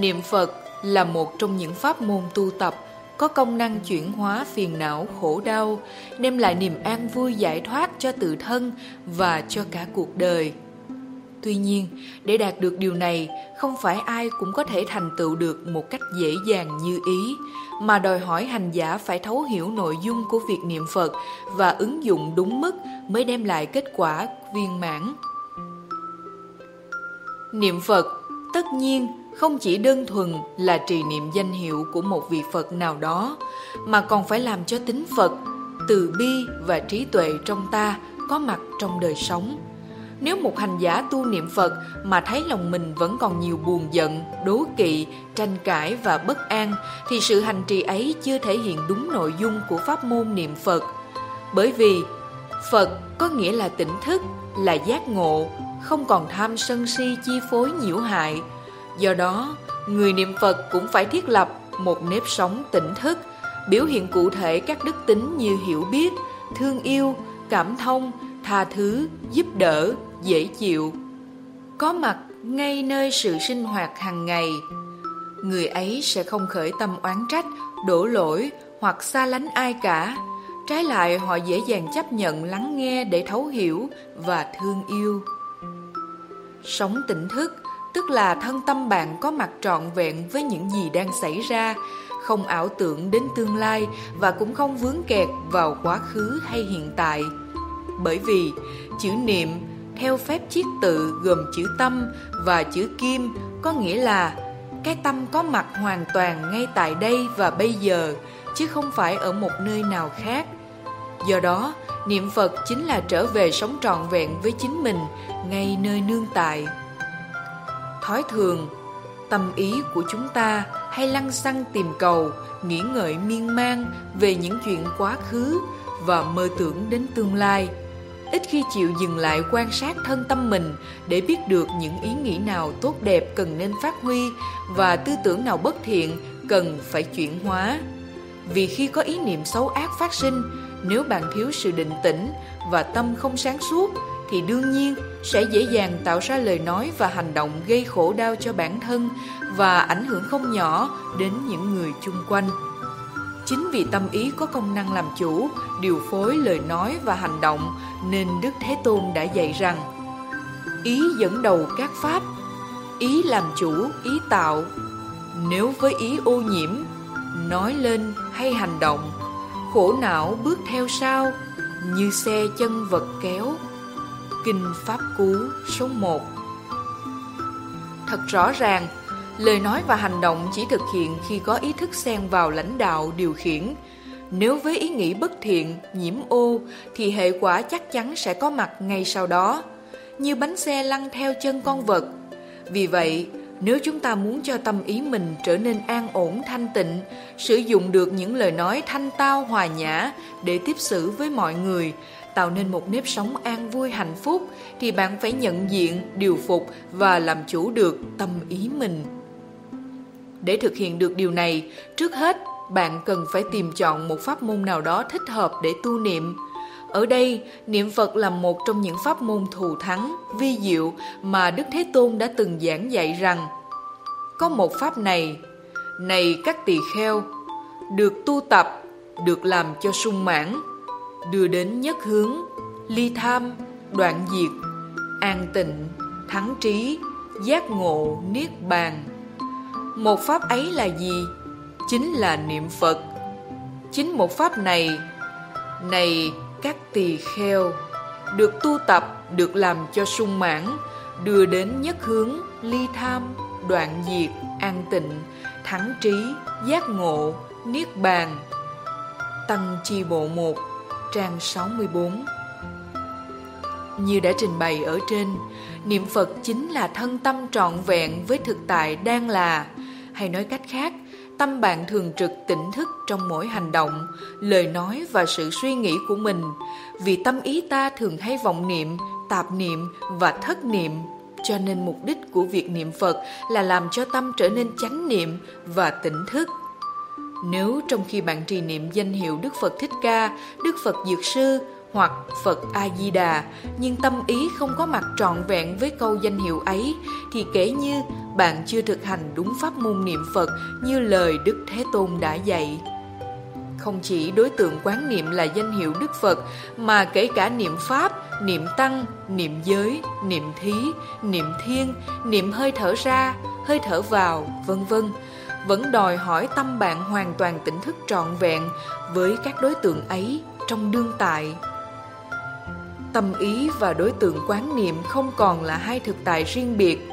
Niệm Phật là một trong những pháp môn tu tập có công năng chuyển hóa phiền não khổ đau, đem lại niềm an vui giải thoát cho tự thân và cho cả cuộc đời. Tuy nhiên, để đạt được điều này, không phải ai cũng có thể thành tựu được một cách dễ dàng như ý, mà đòi hỏi hành giả phải thấu hiểu nội dung của việc niệm Phật và ứng dụng đúng mức mới đem lại kết quả viên mãn. Niệm Phật tất nhiên không chỉ đơn thuần là trì niệm danh hiệu của một vị Phật nào đó, mà còn phải làm cho tính Phật, từ bi và trí tuệ trong ta có mặt trong đời sống. Nếu một hành giả tu niệm Phật mà thấy lòng mình vẫn còn nhiều buồn giận, đố kỵ, tranh cãi và bất an thì sự hành trì ấy chưa thể hiện đúng nội dung của pháp môn niệm Phật. Bởi vì Phật có nghĩa là tỉnh thức, là giác ngộ, không còn tham sân si chi phối nhiễu hại. Do đó, người niệm Phật cũng phải thiết lập một nếp sống tỉnh thức, biểu hiện cụ thể các đức tính như hiểu biết, thương yêu, cảm thông, tha thứ, giúp đỡ, dễ chịu. Có mặt ngay nơi sự sinh hoạt hàng ngày, người ấy sẽ không khởi tâm oán trách, đổ lỗi hoặc xa lánh ai cả. Trái lại họ dễ dàng chấp nhận lắng nghe để thấu hiểu và thương yêu. Sống tỉnh thức tức là thân tâm bạn có mặt trọn vẹn với những gì đang xảy ra, không ảo tưởng đến tương lai và cũng không vướng kẹt vào quá khứ hay hiện tại. Bởi vì chữ niệm theo phép chiết tự gồm chữ tâm và chữ kim có nghĩa là cái tâm có mặt hoàn toàn ngay tại đây và bây giờ chứ không phải ở một nơi nào khác. Do đó, niệm Phật chính là trở về sống trọn vẹn với chính mình ngay nơi nương tại. Thói thường, tâm ý của chúng ta hay lăng xăng tìm cầu, nghĩ ngợi miên man về những chuyện quá khứ và mơ tưởng đến tương lai – ít khi chịu dừng lại quan sát thân tâm mình để biết được những ý nghĩ nào tốt đẹp cần nên phát huy và tư tưởng nào bất thiện cần phải chuyển hóa. Vì khi có ý niệm xấu ác phát sinh, nếu bạn thiếu sự định tĩnh và tâm không sáng suốt thì đương nhiên sẽ dễ dàng tạo ra lời nói và hành động gây khổ đau cho bản thân và ảnh hưởng không nhỏ đến những người chung quanh. Chính vì tâm ý có công năng làm chủ, điều phối lời nói và hành động nên Đức Thế Tôn đã dạy rằng Ý dẫn đầu các pháp, ý làm chủ, ý tạo. Nếu với ý ô nhiễm, nói lên hay hành động, khổ não bước theo sau như xe chân vật kéo. Kinh Pháp Cú số 1 Thật rõ ràng, lời nói và hành động chỉ thực hiện khi có ý thức xen vào lãnh đạo điều khiển. Nếu với ý nghĩ bất thiện nhiễm ô thì hệ quả chắc chắn sẽ có mặt ngay sau đó như bánh xe lăn theo chân con vật. Vì vậy nếu chúng ta muốn cho tâm ý mình trở nên an ổn thanh tịnh sử dụng được những lời nói thanh tao hòa nhã để tiếp xử với mọi người tạo nên một nếp sống an vui hạnh phúc thì bạn phải nhận diện điều phục và làm chủ được tâm ý mình để thực hiện được điều này, trước hết bạn cần phải tìm chọn một pháp môn nào đó thích hợp để tu niệm. Ở đây, niệm Phật là một trong những pháp môn thù thắng, vi diệu mà Đức Thế Tôn đã từng giảng dạy rằng Có một pháp này, này các tỳ kheo, được tu tập, được làm cho sung mãn, đưa đến nhất hướng, ly tham, đoạn diệt, an tịnh, thắng trí, giác ngộ, niết bàn. Một pháp ấy là gì? Chính là niệm Phật. Chính một pháp này, này các tỳ kheo, được tu tập, được làm cho sung mãn, đưa đến nhất hướng, ly tham, đoạn diệt, an tịnh, thắng trí, giác ngộ, niết bàn. Tăng chi bộ 1, trang 64 Như đã trình bày ở trên, niệm Phật chính là thân tâm trọn vẹn với thực tại đang là, hay nói cách khác, tâm bạn thường trực tỉnh thức trong mỗi hành động, lời nói và sự suy nghĩ của mình, vì tâm ý ta thường hay vọng niệm, tạp niệm và thất niệm, cho nên mục đích của việc niệm Phật là làm cho tâm trở nên chánh niệm và tỉnh thức. Nếu trong khi bạn trì niệm danh hiệu Đức Phật Thích Ca, Đức Phật Dược Sư hoặc Phật A Di Đà, nhưng tâm ý không có mặt trọn vẹn với câu danh hiệu ấy thì kể như bạn chưa thực hành đúng pháp môn niệm Phật như lời Đức Thế Tôn đã dạy. Không chỉ đối tượng quán niệm là danh hiệu Đức Phật mà kể cả niệm Pháp, niệm Tăng, niệm giới, niệm thí, niệm thiên, niệm hơi thở ra, hơi thở vào, vân vân vẫn đòi hỏi tâm bạn hoàn toàn tỉnh thức trọn vẹn với các đối tượng ấy trong đương tại. Tâm ý và đối tượng quán niệm không còn là hai thực tại riêng biệt.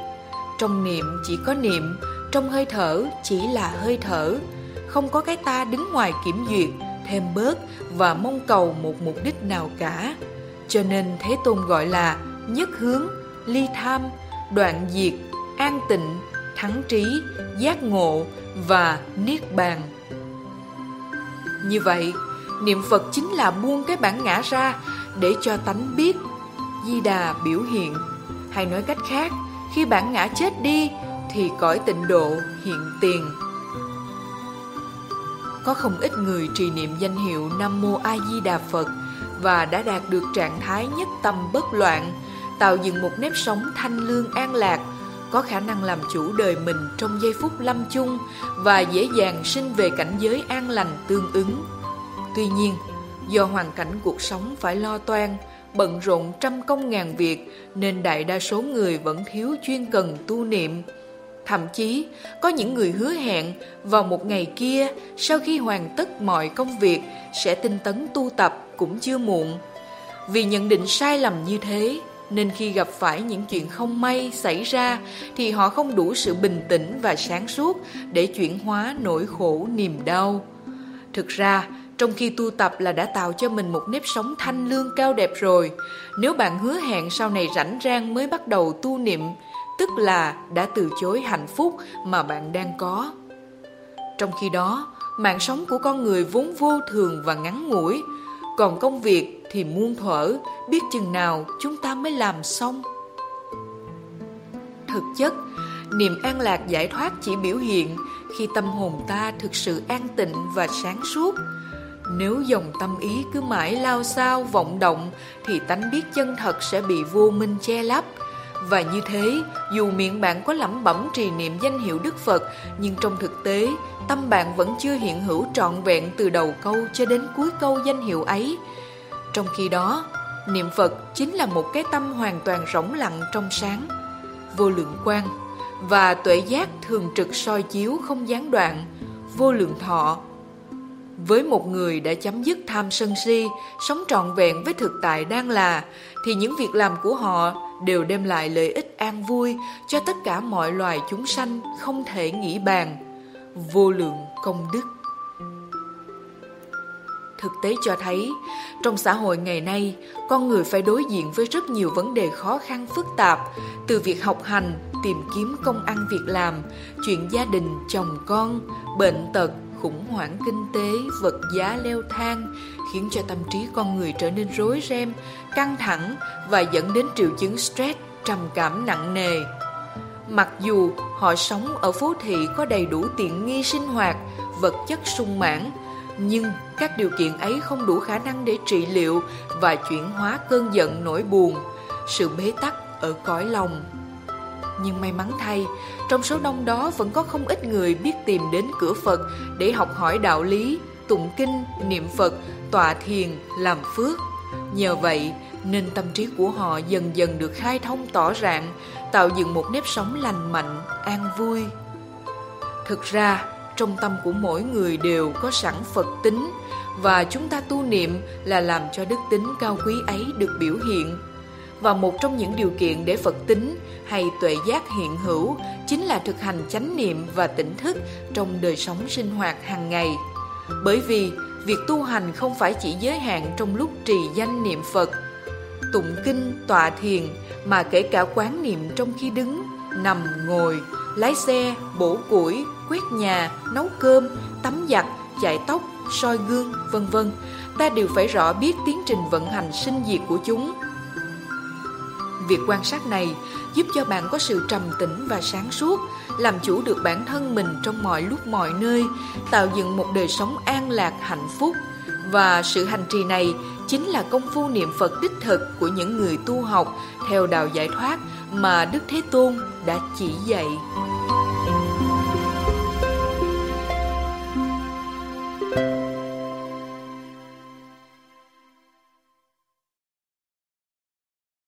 Trong niệm chỉ có niệm, trong hơi thở chỉ là hơi thở, không có cái ta đứng ngoài kiểm duyệt, thêm bớt và mong cầu một mục đích nào cả. Cho nên Thế Tôn gọi là nhất hướng, ly tham, đoạn diệt, an tịnh, thắng trí, giác ngộ và niết bàn. Như vậy, niệm Phật chính là buông cái bản ngã ra để cho tánh biết Di Đà biểu hiện. Hay nói cách khác, khi bản ngã chết đi thì cõi tịnh độ hiện tiền. Có không ít người trì niệm danh hiệu Nam Mô A Di Đà Phật và đã đạt được trạng thái nhất tâm bất loạn, tạo dựng một nếp sống thanh lương an lạc, có khả năng làm chủ đời mình trong giây phút lâm chung và dễ dàng sinh về cảnh giới an lành tương ứng. Tuy nhiên, do hoàn cảnh cuộc sống phải lo toan, bận rộn trăm công ngàn việc nên đại đa số người vẫn thiếu chuyên cần tu niệm. Thậm chí, có những người hứa hẹn vào một ngày kia sau khi hoàn tất mọi công việc sẽ tinh tấn tu tập cũng chưa muộn. Vì nhận định sai lầm như thế, nên khi gặp phải những chuyện không may xảy ra thì họ không đủ sự bình tĩnh và sáng suốt để chuyển hóa nỗi khổ niềm đau. Thực ra, trong khi tu tập là đã tạo cho mình một nếp sống thanh lương cao đẹp rồi. Nếu bạn hứa hẹn sau này rảnh rang mới bắt đầu tu niệm, tức là đã từ chối hạnh phúc mà bạn đang có. Trong khi đó, mạng sống của con người vốn vô thường và ngắn ngủi, còn công việc thì muôn thuở, biết chừng nào chúng ta mới làm xong. Thực chất, niềm an lạc giải thoát chỉ biểu hiện khi tâm hồn ta thực sự an tịnh và sáng suốt. Nếu dòng tâm ý cứ mãi lao sao vọng động thì tánh biết chân thật sẽ bị vô minh che lấp. Và như thế, dù miệng bạn có lẩm bẩm trì niệm danh hiệu Đức Phật, nhưng trong thực tế, tâm bạn vẫn chưa hiện hữu trọn vẹn từ đầu câu cho đến cuối câu danh hiệu ấy. Trong khi đó, niệm Phật chính là một cái tâm hoàn toàn rỗng lặng trong sáng, vô lượng quan và tuệ giác thường trực soi chiếu không gián đoạn, vô lượng thọ. Với một người đã chấm dứt tham sân si, sống trọn vẹn với thực tại đang là, thì những việc làm của họ đều đem lại lợi ích an vui cho tất cả mọi loài chúng sanh không thể nghĩ bàn. Vô lượng công đức. Thực tế cho thấy, trong xã hội ngày nay, con người phải đối diện với rất nhiều vấn đề khó khăn phức tạp, từ việc học hành, tìm kiếm công ăn việc làm, chuyện gia đình, chồng con, bệnh tật, khủng hoảng kinh tế, vật giá leo thang, khiến cho tâm trí con người trở nên rối ren, căng thẳng và dẫn đến triệu chứng stress, trầm cảm nặng nề. Mặc dù họ sống ở phố thị có đầy đủ tiện nghi sinh hoạt, vật chất sung mãn, nhưng các điều kiện ấy không đủ khả năng để trị liệu và chuyển hóa cơn giận nỗi buồn, sự bế tắc ở cõi lòng. Nhưng may mắn thay, trong số đông đó vẫn có không ít người biết tìm đến cửa Phật để học hỏi đạo lý, tụng kinh, niệm Phật, tọa thiền, làm phước. Nhờ vậy nên tâm trí của họ dần dần được khai thông tỏ rạng, tạo dựng một nếp sống lành mạnh, an vui. Thực ra, trong tâm của mỗi người đều có sẵn Phật tính và chúng ta tu niệm là làm cho đức tính cao quý ấy được biểu hiện. Và một trong những điều kiện để Phật tính hay tuệ giác hiện hữu chính là thực hành chánh niệm và tỉnh thức trong đời sống sinh hoạt hàng ngày. Bởi vì việc tu hành không phải chỉ giới hạn trong lúc trì danh niệm Phật, tụng kinh, tọa thiền mà kể cả quán niệm trong khi đứng, nằm, ngồi, lái xe, bổ củi, quét nhà, nấu cơm, tắm giặt, chạy tóc, soi gương, vân vân, ta đều phải rõ biết tiến trình vận hành sinh diệt của chúng. Việc quan sát này giúp cho bạn có sự trầm tĩnh và sáng suốt, làm chủ được bản thân mình trong mọi lúc mọi nơi, tạo dựng một đời sống an lạc hạnh phúc, Và sự hành trì này chính là công phu niệm Phật đích thực của những người tu học theo đạo giải thoát mà Đức Thế Tôn đã chỉ dạy.